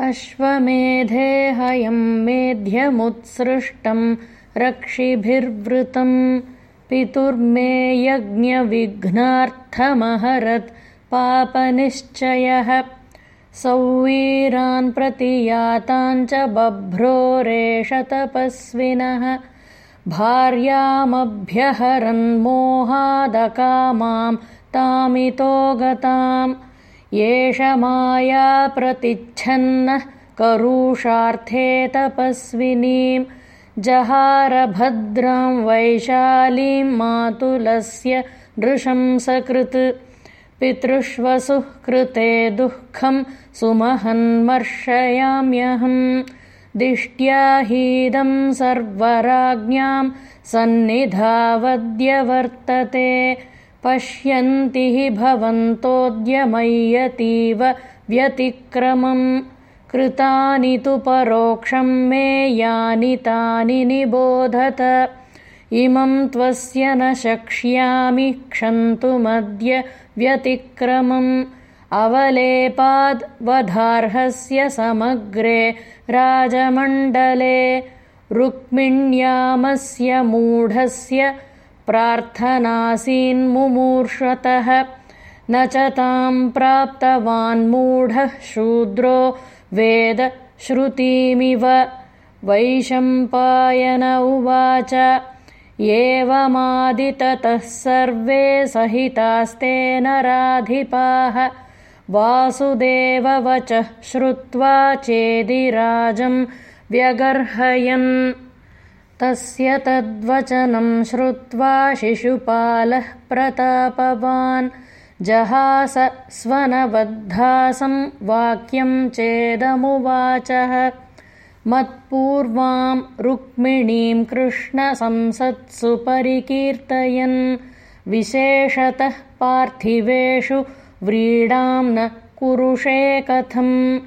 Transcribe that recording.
अश्वमेधेहयं मेध्यमुत्सृष्टं रक्षिभिर्वृतं पितुर्मे यज्ञविघ्नार्थमहरत् पापनिश्चयः। सौवीरान् प्रति याताञ्च बभ्रोरेष तपस्विनः। भार्यामभ्यहरन्मोहादकामां तामितो गताम् एष माया प्रतिच्छन्नः करुषार्थे तपस्विनीं जहारभद्रां वैशालीं मातुलस्य नृशंसकृत् पितृष्वसुः कृते दुःखं सुमहन्मर्शयाम्यहम् सर्वराज्ञां सन्निधावद्यवर्तते पश्यन्ति हि भवन्तोऽद्यमय्यतीव व्यतिक्रमम् कृतानि तु परोक्षं मे यानि तानि निबोधत। इमं त्वस्य न शक्ष्यामि क्षन्तुमद्य व्यतिक्रमम्। अवलेपाद्वधार्हस्य समग्रे राजमण्डले रुक्मिण्यामस्य मूढस्य प्रार्थनासीन्मुमूर्षतः। न च तां प्राप्तवान्मूढः शूद्रो वेद श्रुतीमिव। वैशम्पायन उवाच एवमादिततः सर्वे सहितास्तेन राधिपाः। वासुदेववचः श्रुत्वा चेदिराजं व्यगर्हयन् तस्य तद्वचनं श्रुत्वा शिशुपालः प्रतापवान्। जहास स्वनबद्धासं वाक्यं चेदमुवाचः। मत्पूर्वां रुक्मिणीं कृष्णसंसत्सु परिकीर्तयन् विशेषतः पार्थिवेषु व्रीडां न कुरुषे कथम्